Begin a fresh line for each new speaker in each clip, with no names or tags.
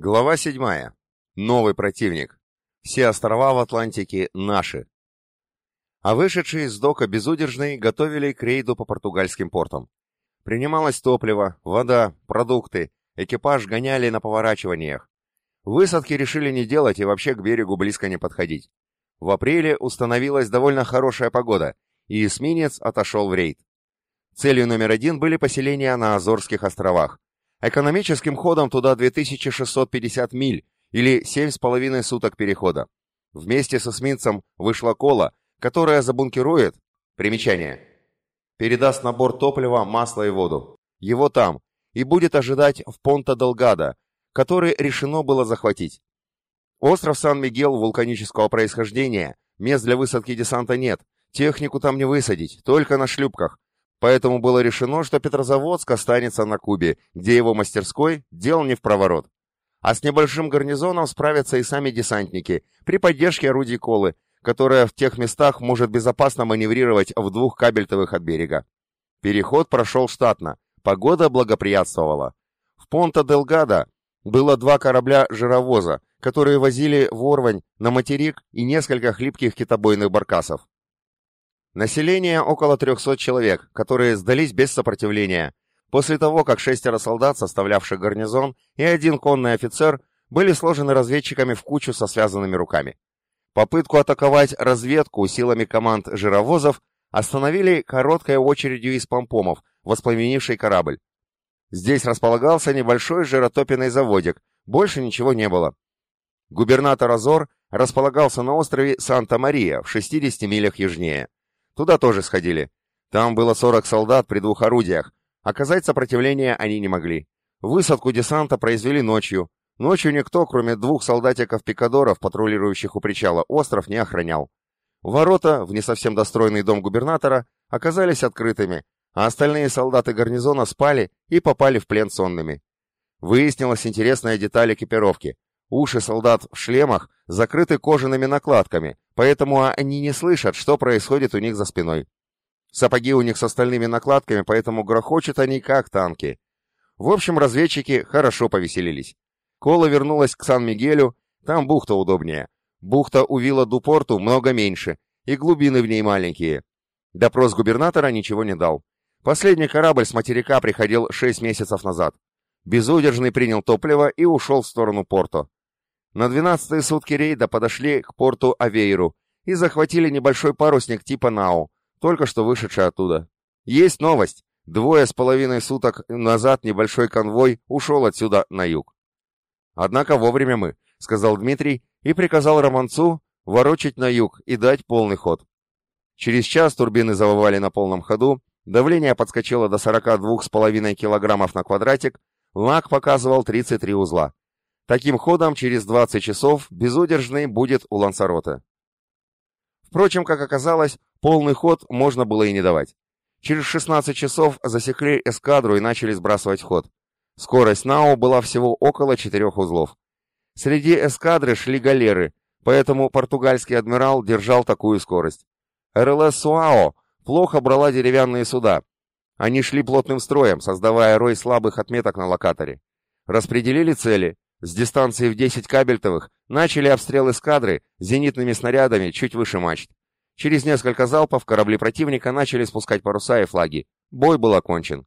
Глава 7. Новый противник. Все острова в Атлантике наши. А вышедшие из дока безудержный готовили к рейду по португальским портам. Принималось топливо, вода, продукты, экипаж гоняли на поворачиваниях. Высадки решили не делать и вообще к берегу близко не подходить. В апреле установилась довольно хорошая погода, и эсминец отошел в рейд. Целью номер один были поселения на Азорских островах, Экономическим ходом туда 2650 миль, или 7,5 суток перехода. Вместе с эсминцем вышла кола, которая забункирует, примечание, передаст набор топлива, масла и воду. Его там, и будет ожидать в Понта-Делгадо, который решено было захватить. Остров Сан-Мигел вулканического происхождения, мест для высадки десанта нет, технику там не высадить, только на шлюпках, Поэтому было решено, что Петрозаводск останется на Кубе, где его мастерской дел не в проворот. А с небольшим гарнизоном справятся и сами десантники при поддержке орудий Колы, которая в тех местах может безопасно маневрировать в двух кабельтовых от берега. Переход прошел штатно, погода благоприятствовала. В Понта-Делгадо было два корабля-жировоза, которые возили ворвань на материк и несколько хлипких китобойных баркасов. Население около 300 человек, которые сдались без сопротивления, после того, как шестеро солдат, составлявших гарнизон, и один конный офицер были сложены разведчиками в кучу со связанными руками. Попытку атаковать разведку силами команд жировозов остановили короткой очередью из помпомов, воспламенивший корабль. Здесь располагался небольшой жиротопенный заводик, больше ничего не было. Губернатор Азор располагался на острове Санта-Мария в 60 милях южнее. Туда тоже сходили. Там было 40 солдат при двух орудиях. Оказать сопротивление они не могли. Высадку десанта произвели ночью. Ночью никто, кроме двух солдатиков-пикадоров, патрулирующих у причала, остров не охранял. Ворота в не совсем достроенный дом губернатора оказались открытыми, а остальные солдаты гарнизона спали и попали в плен сонными. Выяснилась интересная деталь экипировки. Уши солдат в шлемах закрыты кожаными накладками, поэтому они не слышат, что происходит у них за спиной. Сапоги у них с остальными накладками, поэтому грохочут они как танки. В общем, разведчики хорошо повеселились. Кола вернулась к Сан-Мигелю, там бухта удобнее. Бухта у Вилла-Дупорту много меньше, и глубины в ней маленькие. Допрос губернатора ничего не дал. Последний корабль с материка приходил шесть месяцев назад. Безудержный принял топливо и ушел в сторону порта. На двенадцатые сутки рейда подошли к порту Авейру и захватили небольшой парусник типа Нау, только что вышедший оттуда. Есть новость. Двое с половиной суток назад небольшой конвой ушел отсюда на юг. Однако вовремя мы, сказал Дмитрий и приказал Романцу ворочать на юг и дать полный ход. Через час турбины завывали на полном ходу, давление подскочило до 42,5 килограммов на квадратик, лак показывал 33 узла. Таким ходом через 20 часов безудержный будет у Лансарота. Впрочем, как оказалось, полный ход можно было и не давать. Через 16 часов засекли эскадру и начали сбрасывать ход. Скорость НАО была всего около 4 узлов. Среди эскадры шли галеры, поэтому португальский адмирал держал такую скорость. РЛС Суао плохо брала деревянные суда. Они шли плотным строем, создавая рой слабых отметок на локаторе. Распределили цели, с дистанции в 10 кабельтовых начали обстрел эскадры зенитными снарядами чуть выше мачт. Через несколько залпов корабли противника начали спускать паруса и флаги. Бой был окончен.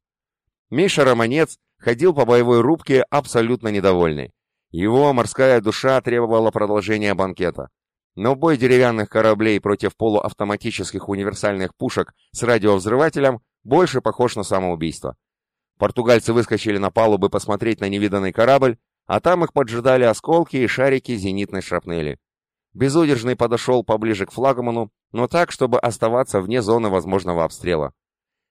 Миша Романец ходил по боевой рубке абсолютно недовольный. Его морская душа требовала продолжения банкета. Но бой деревянных кораблей против полуавтоматических универсальных пушек с радиовзрывателем больше похож на самоубийство. Португальцы выскочили на палубы посмотреть на невиданный корабль, а там их поджидали осколки и шарики зенитной шрапнели. Безудержный подошел поближе к флагману, но так, чтобы оставаться вне зоны возможного обстрела.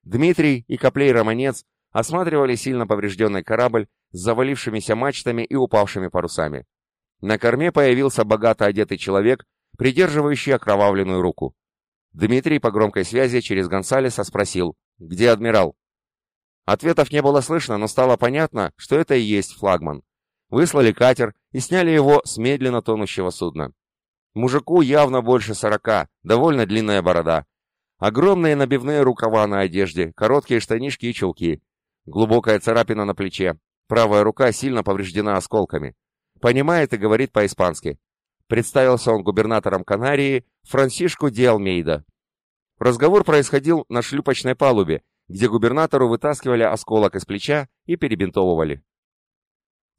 Дмитрий и Коплей-Романец осматривали сильно поврежденный корабль с завалившимися мачтами и упавшими парусами. На корме появился богато одетый человек, придерживающий окровавленную руку. Дмитрий по громкой связи через Гонсалеса спросил, где адмирал? Ответов не было слышно, но стало понятно, что это и есть флагман. Выслали катер и сняли его с медленно тонущего судна. Мужику явно больше сорока, довольно длинная борода. Огромные набивные рукава на одежде, короткие штанишки и чулки. Глубокая царапина на плече. Правая рука сильно повреждена осколками. Понимает и говорит по-испански. Представился он губернатором Канарии Франсишку Ди Алмейда. Разговор происходил на шлюпочной палубе, где губернатору вытаскивали осколок из плеча и перебинтовывали.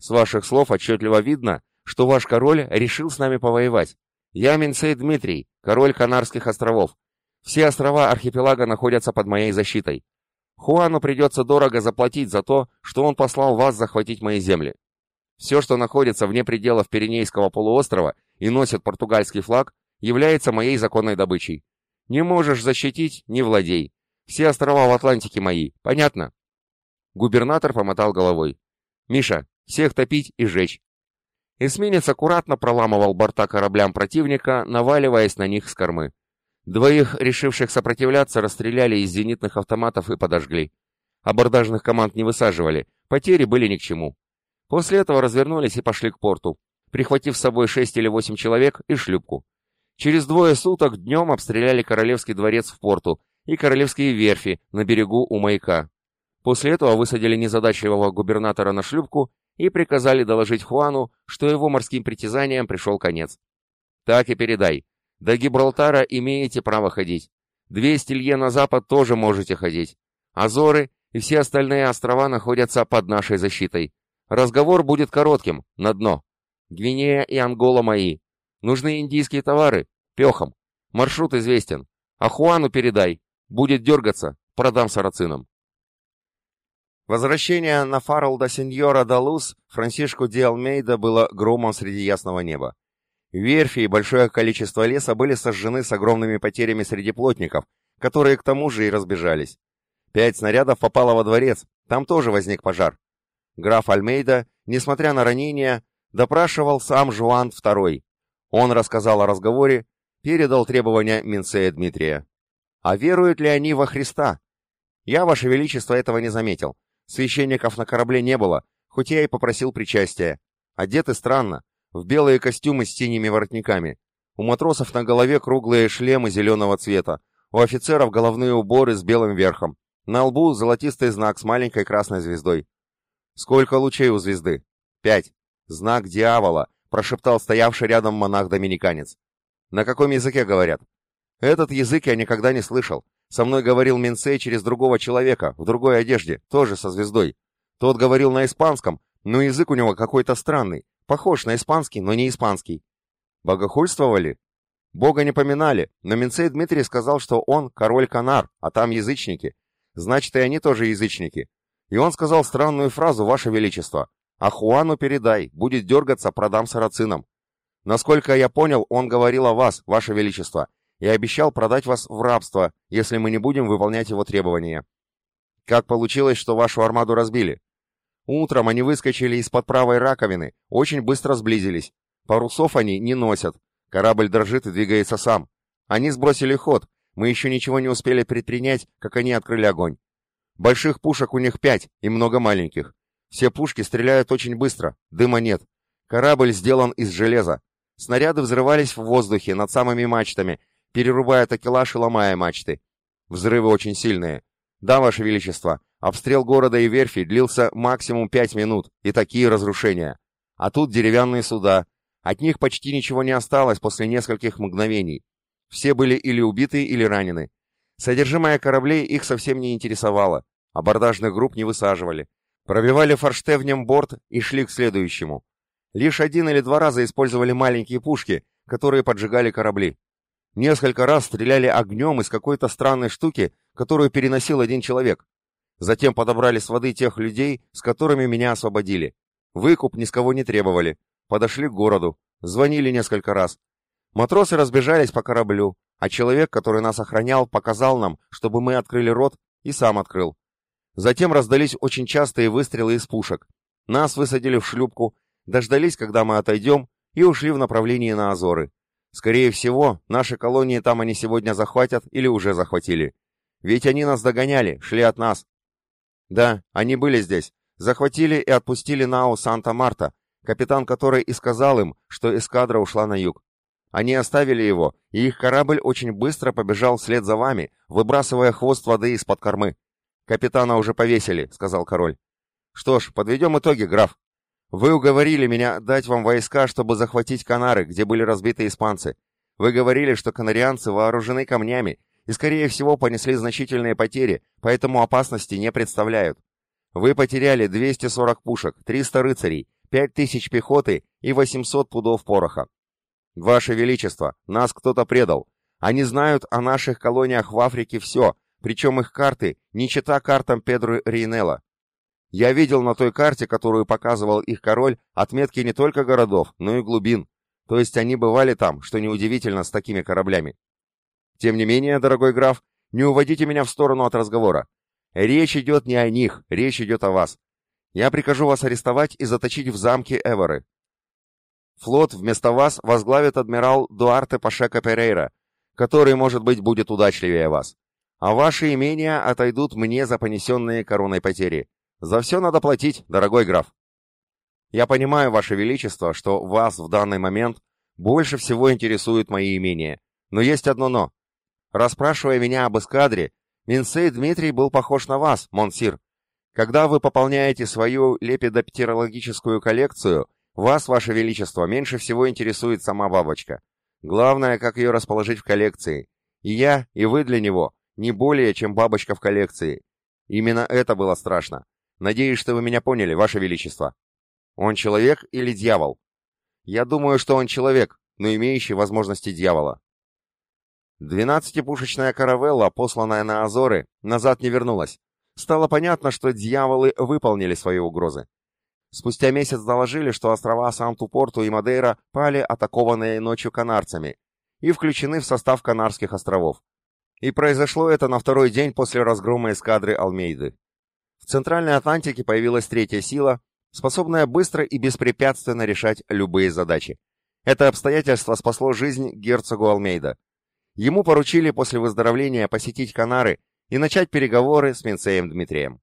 С ваших слов отчетливо видно, что ваш король решил с нами повоевать. Я Минцей Дмитрий, король Канарских островов. Все острова архипелага находятся под моей защитой. Хуану придется дорого заплатить за то, что он послал вас захватить мои земли. Все, что находится вне пределов Пиренейского полуострова и носит португальский флаг, является моей законной добычей. Не можешь защитить – не владей. Все острова в Атлантике мои, понятно?» Губернатор помотал головой. «Миша, всех топить и сжечь». Эсминец аккуратно проламывал борта кораблям противника, наваливаясь на них с кормы. Двоих, решивших сопротивляться, расстреляли из зенитных автоматов и подожгли. Абордажных команд не высаживали, потери были ни к чему. После этого развернулись и пошли к порту, прихватив с собой шесть или восемь человек и шлюпку. Через двое суток днем обстреляли Королевский дворец в порту и Королевские верфи на берегу у маяка. После этого высадили незадачливого губернатора на шлюпку и приказали доложить Хуану, что его морским притязаниям пришел конец. «Так и передай. До Гибралтара имеете право ходить. Двести лье на запад тоже можете ходить. Азоры и все остальные острова находятся под нашей защитой. Разговор будет коротким, на дно. Гвинея и Ангола мои. Нужны индийские товары? Пехом. Маршрут известен. А Хуану передай. Будет дергаться, продам сарацинам. Возвращение на Фарл до сеньора Далус Франсишку Ди Алмейда было громом среди ясного неба. Верфи и большое количество леса были сожжены с огромными потерями среди плотников, которые к тому же и разбежались. Пять снарядов попало во дворец, там тоже возник пожар. Граф Альмейда, несмотря на ранения, допрашивал сам Жуан II. Он рассказал о разговоре, передал требования Минцея Дмитрия. А веруют ли они во Христа? Я, Ваше Величество, этого не заметил. Священников на корабле не было, хоть я и попросил причастия. Одеты странно, в белые костюмы с синими воротниками. У матросов на голове круглые шлемы зеленого цвета, у офицеров головные уборы с белым верхом. На лбу золотистый знак с маленькой красной звездой. «Сколько лучей у звезды?» «Пять. Знак дьявола», — прошептал стоявший рядом монах-доминиканец. «На каком языке говорят?» Этот язык я никогда не слышал. Со мной говорил Минсей через другого человека, в другой одежде, тоже со звездой. Тот говорил на испанском, но язык у него какой-то странный, похож на испанский, но не испанский. Богохульствовали? Бога не поминали, но Минсей Дмитрий сказал, что он король Канар, а там язычники. Значит, и они тоже язычники. И он сказал странную фразу, Ваше Величество. «А Хуану передай, будет дергаться, продам сарацинам». Насколько я понял, он говорил о вас, Ваше Величество, и обещал продать вас в рабство, если мы не будем выполнять его требования. Как получилось, что вашу армаду разбили? Утром они выскочили из-под правой раковины, очень быстро сблизились. Парусов они не носят. Корабль дрожит и двигается сам. Они сбросили ход. Мы еще ничего не успели предпринять, как они открыли огонь. Больших пушек у них пять и много маленьких. Все пушки стреляют очень быстро, дыма нет. Корабль сделан из железа. Снаряды взрывались в воздухе над самыми мачтами перерубая такелаж и ломая мачты. Взрывы очень сильные. Да, Ваше Величество, обстрел города и верфи длился максимум пять минут, и такие разрушения. А тут деревянные суда. От них почти ничего не осталось после нескольких мгновений. Все были или убиты, или ранены. Содержимое кораблей их совсем не интересовало. Абордажных групп не высаживали. Пробивали форштевнем борт и шли к следующему. Лишь один или два раза использовали маленькие пушки, которые поджигали корабли. Несколько раз стреляли огнем из какой-то странной штуки, которую переносил один человек. Затем подобрали с воды тех людей, с которыми меня освободили. Выкуп ни с кого не требовали. Подошли к городу. Звонили несколько раз. Матросы разбежались по кораблю, а человек, который нас охранял, показал нам, чтобы мы открыли рот, и сам открыл. Затем раздались очень частые выстрелы из пушек. Нас высадили в шлюпку, дождались, когда мы отойдем, и ушли в направлении на Азоры. Скорее всего, наши колонии там они сегодня захватят или уже захватили. Ведь они нас догоняли, шли от нас. Да, они были здесь. Захватили и отпустили Нау Санта-Марта, капитан которой и сказал им, что эскадра ушла на юг. Они оставили его, и их корабль очень быстро побежал вслед за вами, выбрасывая хвост воды из-под кормы. «Капитана уже повесили», — сказал король. «Что ж, подведем итоги, граф. Вы уговорили меня дать вам войска, чтобы захватить Канары, где были разбиты испанцы. Вы говорили, что канарианцы вооружены камнями и, скорее всего, понесли значительные потери, поэтому опасности не представляют. Вы потеряли 240 пушек, 300 рыцарей, 5000 пехоты и 800 пудов пороха. Ваше Величество, нас кто-то предал. Они знают о наших колониях в Африке все, причем их карты не чита картам Педро Рейнелла. Я видел на той карте, которую показывал их король, отметки не только городов, но и глубин. То есть они бывали там, что неудивительно с такими кораблями. Тем не менее, дорогой граф, не уводите меня в сторону от разговора. Речь идет не о них, речь идет о вас. Я прикажу вас арестовать и заточить в замке Эворы. Флот вместо вас возглавит адмирал Дуарте Пашека Перейра, который, может быть, будет удачливее вас. А ваши имения отойдут мне за понесенные короной потери. За все надо платить, дорогой граф. Я понимаю, ваше величество, что вас в данный момент больше всего интересуют мои имения. Но есть одно «но». Расспрашивая меня об эскадре, Минсей Дмитрий был похож на вас, Монсир. Когда вы пополняете свою лепидоптерологическую коллекцию, вас, Ваше Величество, меньше всего интересует сама бабочка. Главное, как ее расположить в коллекции. И я, и вы для него не более, чем бабочка в коллекции. Именно это было страшно. Надеюсь, что вы меня поняли, Ваше Величество. Он человек или дьявол? Я думаю, что он человек, но имеющий возможности дьявола. Двенадцатипушечная каравелла, посланная на Азоры, назад не вернулась. Стало понятно, что дьяволы выполнили свои угрозы. Спустя месяц доложили, что острова Санту-Порту и Мадейра пали атакованные ночью канарцами и включены в состав Канарских островов. И произошло это на второй день после разгрома эскадры Алмейды. В Центральной Атлантике появилась третья сила, способная быстро и беспрепятственно решать любые задачи. Это обстоятельство спасло жизнь герцогу Алмейда. Ему поручили после выздоровления посетить Канары и начать переговоры с Минцеем Дмитрием.